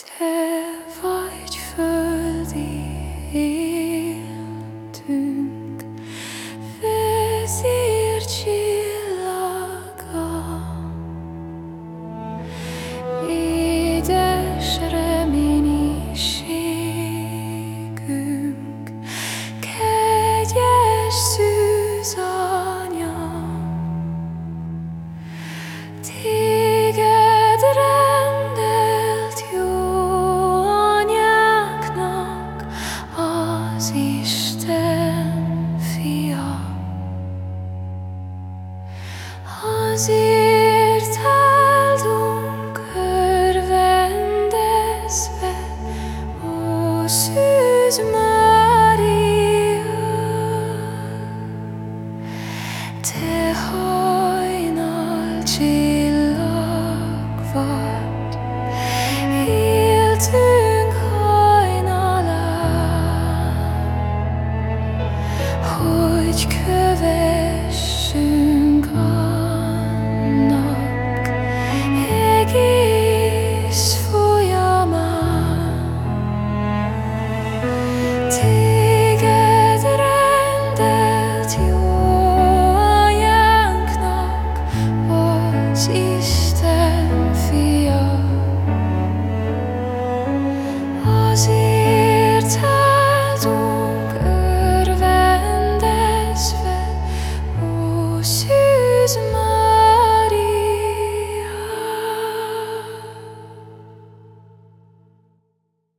Te földi éltünk, vezér csillaga. Édes reménységünk, kegyes szűk, Azért áldunk örvendezve, ó szűz Mária, te hajnal csillag vagy, éltünk hajnalán, hogy kövessünk. Fia. Azért